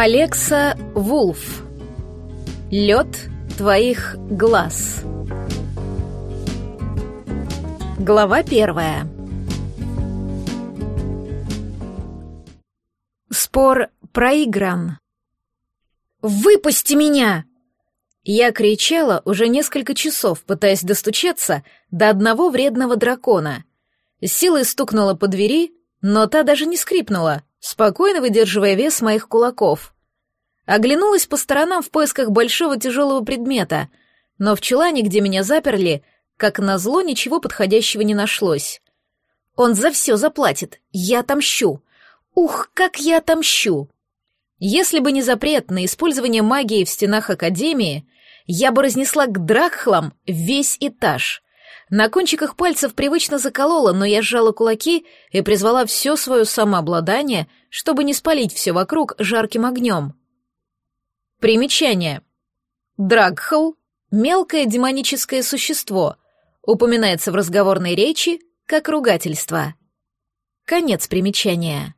Алекса Вулф. Лед твоих глаз. Глава первая. Спор проигран. «Выпусти меня!» Я кричала уже несколько часов, пытаясь достучаться до одного вредного дракона. Силой стукнула по двери, но та даже не скрипнула, спокойно выдерживая вес моих кулаков. Оглянулась по сторонам в поисках большого тяжелого предмета, но в чулане, где меня заперли, как назло, ничего подходящего не нашлось. Он за все заплатит, я отомщу. Ух, как я отомщу! Если бы не запрет на использование магии в стенах Академии, я бы разнесла к дракхлам весь этаж — на кончиках пальцев привычно заколола, но я сжала кулаки и призвала все свое самообладание, чтобы не спалить все вокруг жарким огнем. Примечание. Драгхл — мелкое демоническое существо, упоминается в разговорной речи как ругательство. Конец примечания.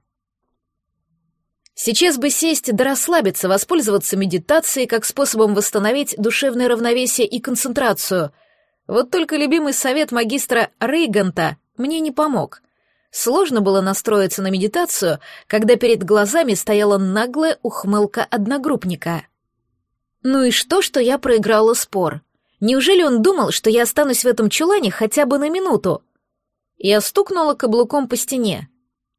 Сейчас бы сесть да расслабиться, воспользоваться медитацией как способом восстановить душевное равновесие и концентрацию — вот только любимый совет магистра Рейганта мне не помог. Сложно было настроиться на медитацию, когда перед глазами стояла наглая ухмылка одногруппника. Ну и что, что я проиграла спор? Неужели он думал, что я останусь в этом чулане хотя бы на минуту? Я стукнула каблуком по стене.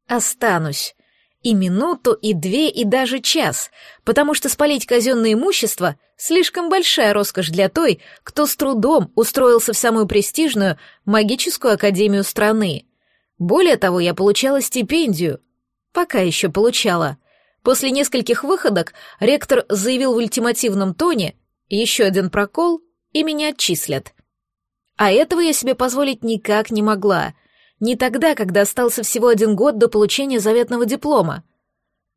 Останусь. И минуту, и две, и даже час, потому что спалить казенное имущество — слишком большая роскошь для той, кто с трудом устроился в самую престижную магическую академию страны. Более того, я получала стипендию. Пока еще получала. После нескольких выходок ректор заявил в ультимативном тоне «Еще один прокол, и меня отчислят». А этого я себе позволить никак не могла — не тогда, когда остался всего один год до получения заветного диплома.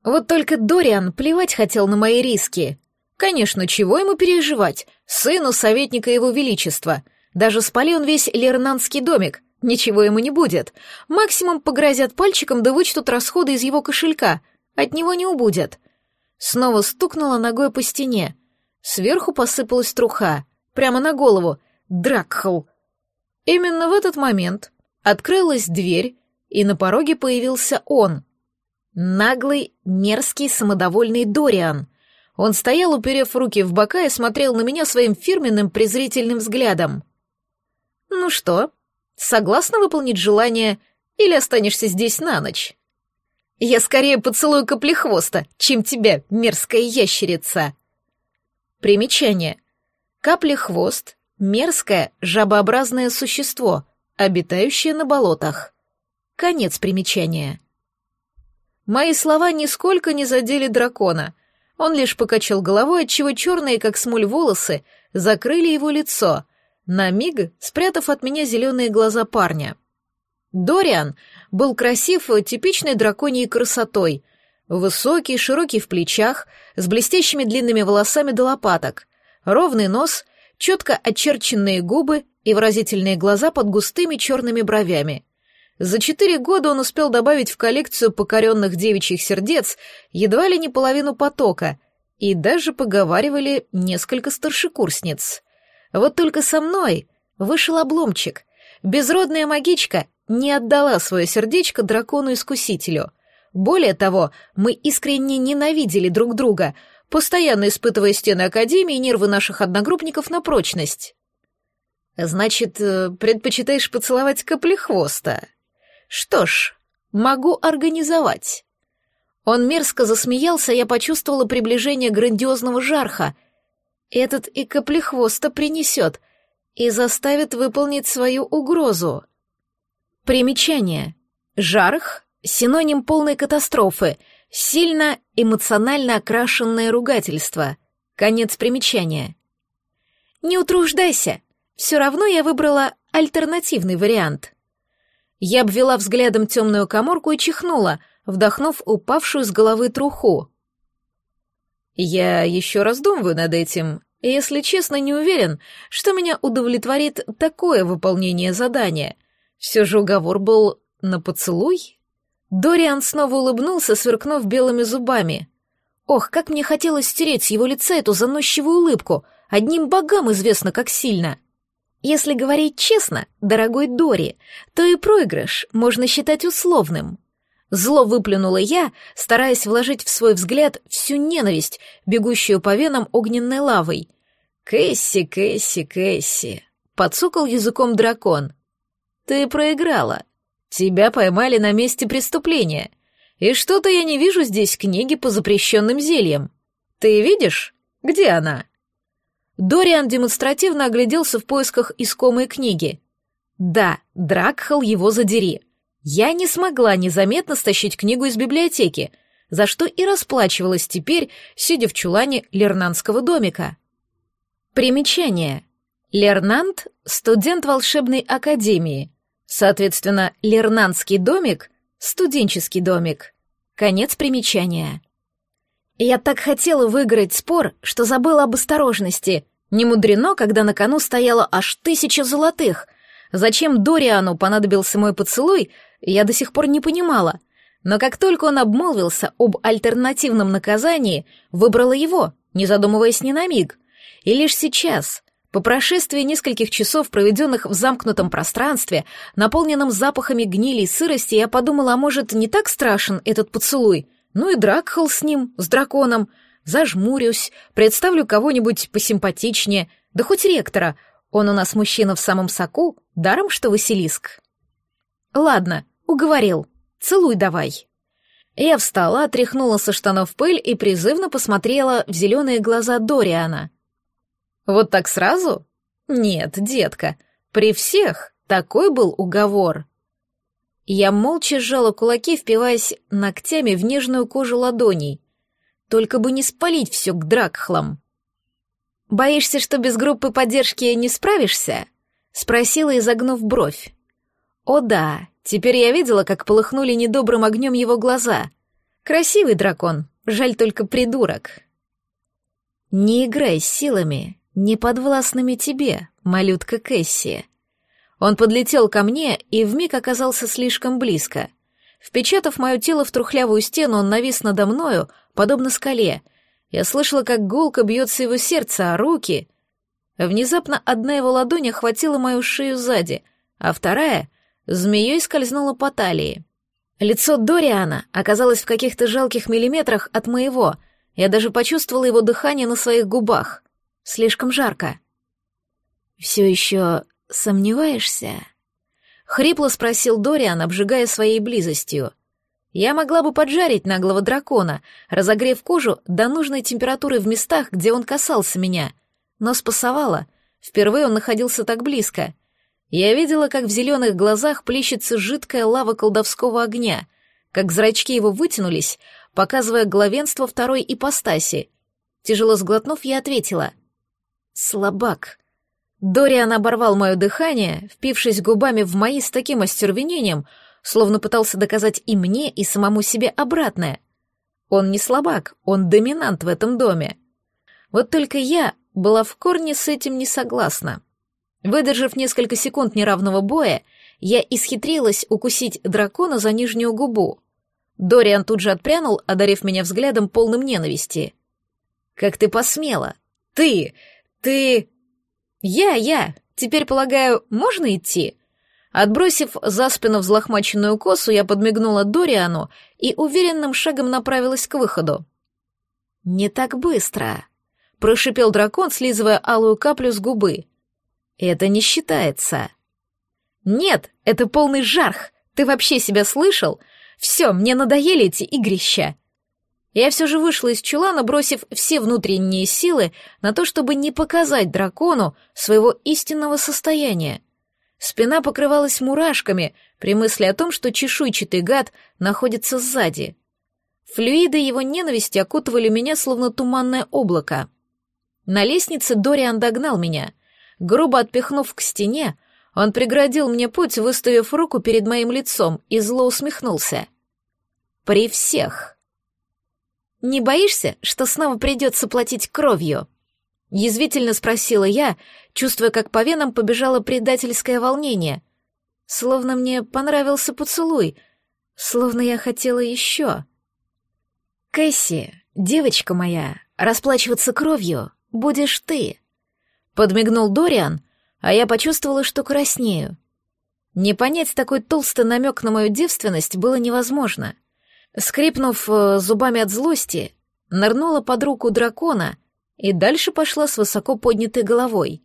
Вот только Дориан плевать хотел на мои риски. Конечно, чего ему переживать? Сыну советника его величества. Даже спали он весь лернанский домик. Ничего ему не будет. Максимум погрозят пальчиком да вычтут расходы из его кошелька. От него не убудет. Снова стукнула ногой по стене. Сверху посыпалась труха. Прямо на голову. Дракхл. Именно в этот момент Открылась дверь, и на пороге появился он. Наглый, мерзкий, самодовольный Дориан. Он стоял, уперев руки в бока, и смотрел на меня своим фирменным презрительным взглядом. «Ну что, согласна выполнить желание или останешься здесь на ночь?» «Я скорее поцелую каплехвоста, чем тебя, мерзкая ящерица!» Примечание. Каплехвост — мерзкое, жабообразное существо — обитающие на болотах. Конец примечания. Мои слова нисколько не задели дракона. Он лишь покачал головой, отчего черные, как смоль, волосы закрыли его лицо, на миг спрятав от меня зеленые глаза парня. Дориан был красив типичной драконьей красотой, высокий, широкий в плечах, с блестящими длинными волосами до лопаток, ровный нос, четко очерченные губы и выразительные глаза под густыми черными бровями. За четыре года он успел добавить в коллекцию покоренных девичьих сердец едва ли не половину потока, и даже поговаривали несколько старшекурсниц. Вот только со мной вышел обломчик. Безродная магичка не отдала свое сердечко дракону-искусителю. Более того, мы искренне ненавидели друг друга, постоянно испытывая стены Академии и нервы наших одногруппников на прочность. Значит, э, предпочитаешь поцеловать каплехвоста? Что ж, могу организовать. Он мерзко засмеялся, я почувствовала приближение грандиозного жарха. Этот и каплехвоста принесет и заставит выполнить свою угрозу. Примечание. Жарх — синоним полной катастрофы, сильно эмоционально окрашенное ругательство. Конец примечания. Не утруждайся, все равно я выбрала альтернативный вариант. Я обвела взглядом темную коморку и чихнула, вдохнув упавшую с головы труху. Я еще раздумываю над этим, и, если честно, не уверен, что меня удовлетворит такое выполнение задания. Все же уговор был на поцелуй. Дориан снова улыбнулся, сверкнув белыми зубами. Ох, как мне хотелось стереть с его лица эту заносчивую улыбку. Одним богам известно, как сильно. Если говорить честно, дорогой Дори, то и проигрыш можно считать условным. Зло выплюнула я, стараясь вложить в свой взгляд всю ненависть, бегущую по венам огненной лавой. «Кэсси, Кэсси, Кэсси», — подсукал языком дракон. «Ты проиграла. Тебя поймали на месте преступления. И что-то я не вижу здесь книги по запрещенным зельям. Ты видишь? Где она?» Дориан демонстративно огляделся в поисках искомой книги. «Да, Дракхал его задери. Я не смогла незаметно стащить книгу из библиотеки, за что и расплачивалась теперь, сидя в чулане Лернанского домика. Примечание. Лернант — студент волшебной академии. Соответственно, Лернанский домик — студенческий домик. Конец примечания. Я так хотела выиграть спор, что забыла об осторожности. Не мудрено, когда на кону стояло аж тысяча золотых. Зачем Дориану понадобился мой поцелуй, я до сих пор не понимала. Но как только он обмолвился об альтернативном наказании, выбрала его, не задумываясь ни на миг. И лишь сейчас, по прошествии нескольких часов, проведенных в замкнутом пространстве, наполненном запахами гнили и сырости, я подумала, а может, не так страшен этот поцелуй? Ну и Дракхал с ним, с драконом. Зажмурюсь, представлю кого-нибудь посимпатичнее, да хоть ректора. Он у нас мужчина в самом соку, даром что Василиск. Ладно, уговорил. Целуй давай. Я встала, отряхнула со штанов пыль и призывно посмотрела в зеленые глаза Дориана. Вот так сразу? Нет, детка, при всех такой был уговор. Я молча сжала кулаки, впиваясь ногтями в нежную кожу ладоней. Только бы не спалить все к дракхлам. «Боишься, что без группы поддержки не справишься?» — спросила, изогнув бровь. О да, теперь я видела, как полыхнули недобрым огнем его глаза. Красивый дракон, жаль только придурок. Не играй с силами, не подвластными тебе, малютка Кэсси. Он подлетел ко мне и вмиг оказался слишком близко. Впечатав мое тело в трухлявую стену, он навис надо мною, подобно скале. Я слышала, как гулко бьется его сердце, а руки... Внезапно одна его ладонь охватила мою шею сзади, а вторая змеей скользнула по талии. Лицо Дориана оказалось в каких-то жалких миллиметрах от моего. Я даже почувствовала его дыхание на своих губах. Слишком жарко. «Все еще сомневаешься?» Хрипло спросил Дориан, обжигая своей близостью. Я могла бы поджарить наглого дракона, разогрев кожу до нужной температуры в местах, где он касался меня. Но спасовала. Впервые он находился так близко — я видела, как в зеленых глазах плещется жидкая лава колдовского огня, как зрачки его вытянулись, показывая главенство второй ипостаси. Тяжело сглотнув, я ответила. «Слабак». Дориан оборвал мое дыхание, впившись губами в мои с таким остервенением, словно пытался доказать и мне, и самому себе обратное. Он не слабак, он доминант в этом доме. Вот только я была в корне с этим не согласна. Выдержав несколько секунд неравного боя, я исхитрилась укусить дракона за нижнюю губу. Дориан тут же отпрянул, одарив меня взглядом полным ненависти. «Как ты посмела? Ты! Ты...» «Я, я! Теперь, полагаю, можно идти?» Отбросив за спину взлохмаченную косу, я подмигнула Дориану и уверенным шагом направилась к выходу. «Не так быстро», — прошипел дракон, слизывая алую каплю с губы. Это не считается. Нет, это полный жарх. Ты вообще себя слышал? Все, мне надоели эти игрища. Я все же вышла из чулана, бросив все внутренние силы на то, чтобы не показать дракону своего истинного состояния. Спина покрывалась мурашками при мысли о том, что чешуйчатый гад находится сзади. Флюиды его ненависти окутывали меня, словно туманное облако. На лестнице Дориан догнал меня — Грубо отпихнув к стене, он преградил мне путь, выставив руку перед моим лицом, и зло усмехнулся. «При всех!» «Не боишься, что снова придется платить кровью?» Язвительно спросила я, чувствуя, как по венам побежало предательское волнение. Словно мне понравился поцелуй, словно я хотела еще. «Кэсси, девочка моя, расплачиваться кровью будешь ты. Подмигнул Дориан, а я почувствовала, что краснею. Не понять такой толстый намек на мою девственность было невозможно. Скрипнув э, зубами от злости, нырнула под руку дракона и дальше пошла с высоко поднятой головой.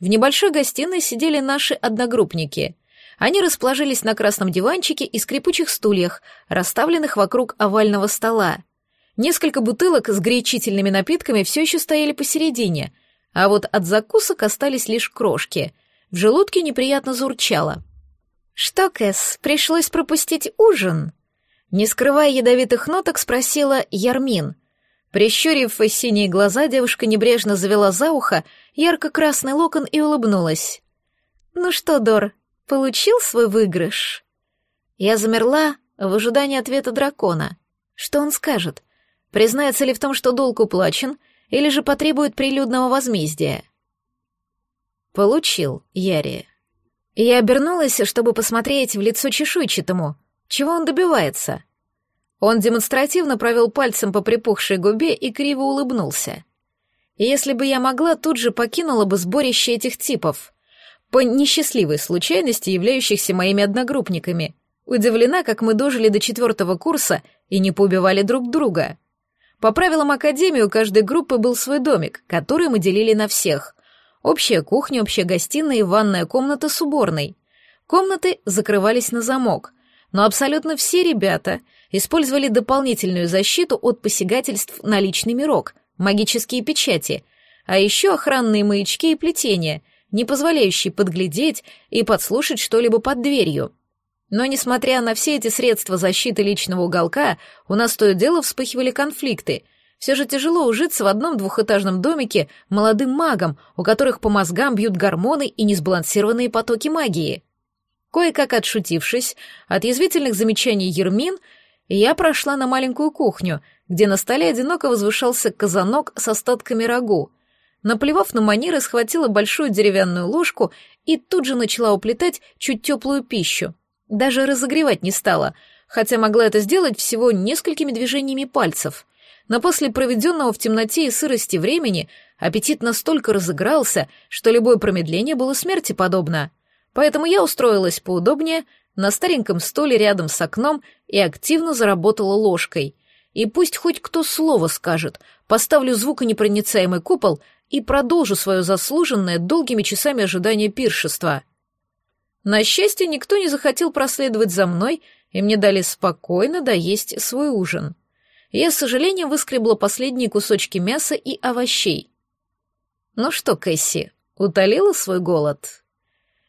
В небольшой гостиной сидели наши одногруппники. Они расположились на красном диванчике и скрипучих стульях, расставленных вокруг овального стола. Несколько бутылок с горячительными напитками все еще стояли посередине, а вот от закусок остались лишь крошки. В желудке неприятно зурчало. «Что, Кэс, пришлось пропустить ужин?» Не скрывая ядовитых ноток, спросила Ярмин. Прищурив синие глаза, девушка небрежно завела за ухо ярко-красный локон и улыбнулась. «Ну что, Дор, получил свой выигрыш?» Я замерла в ожидании ответа дракона. Что он скажет? Признается ли в том, что долг уплачен, или же потребует прилюдного возмездия? Получил, Яри. Я обернулась, чтобы посмотреть в лицо чешуйчатому. Чего он добивается? Он демонстративно провел пальцем по припухшей губе и криво улыбнулся. Если бы я могла, тут же покинула бы сборище этих типов, по несчастливой случайности являющихся моими одногруппниками. Удивлена, как мы дожили до четвертого курса и не поубивали друг друга. По правилам Академии у каждой группы был свой домик, который мы делили на всех. Общая кухня, общая гостиная и ванная комната с уборной. Комнаты закрывались на замок, но абсолютно все ребята использовали дополнительную защиту от посягательств на личный мирок, магические печати, а еще охранные маячки и плетения, не позволяющие подглядеть и подслушать что-либо под дверью. Но, несмотря на все эти средства защиты личного уголка, у нас то и дело вспыхивали конфликты. Все же тяжело ужиться в одном двухэтажном домике молодым магам, у которых по мозгам бьют гормоны и несбалансированные потоки магии. Кое-как отшутившись от язвительных замечаний Ермин, я прошла на маленькую кухню, где на столе одиноко возвышался казанок с остатками рагу. Наплевав на манеры, схватила большую деревянную ложку и тут же начала уплетать чуть теплую пищу. Даже разогревать не стала, хотя могла это сделать всего несколькими движениями пальцев. Но после проведенного в темноте и сырости времени аппетит настолько разыгрался, что любое промедление было смерти подобно. Поэтому я устроилась поудобнее на стареньком столе рядом с окном и активно заработала ложкой. И пусть хоть кто слово скажет, поставлю звуконепроницаемый купол и продолжу свое заслуженное долгими часами ожидания пиршества. На счастье, никто не захотел проследовать за мной, и мне дали спокойно доесть свой ужин. Я с сожалением выскребла последние кусочки мяса и овощей. Ну что, Кэсси, утолила свой голод?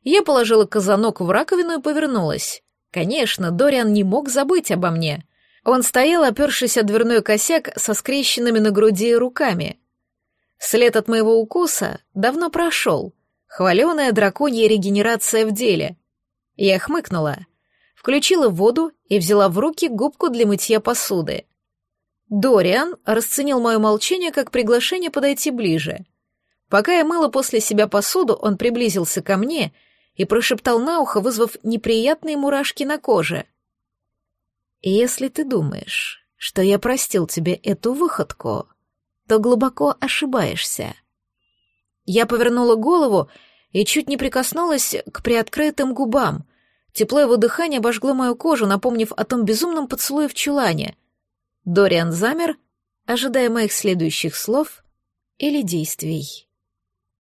Я положила казанок в раковину и повернулась. Конечно, Дориан не мог забыть обо мне. Он стоял, опершись о дверной косяк со скрещенными на груди руками. След от моего укуса давно прошел — Хваленая драконья регенерация в деле. Я хмыкнула, включила воду и взяла в руки губку для мытья посуды. Дориан расценил мое молчание как приглашение подойти ближе. Пока я мыла после себя посуду, он приблизился ко мне и прошептал на ухо, вызвав неприятные мурашки на коже. «Если ты думаешь, что я простил тебе эту выходку, то глубоко ошибаешься». Я повернула голову и чуть не прикоснулась к приоткрытым губам. Тепло его дыхания обожгло мою кожу, напомнив о том безумном поцелуе в чулане. Дориан замер, ожидая моих следующих слов или действий.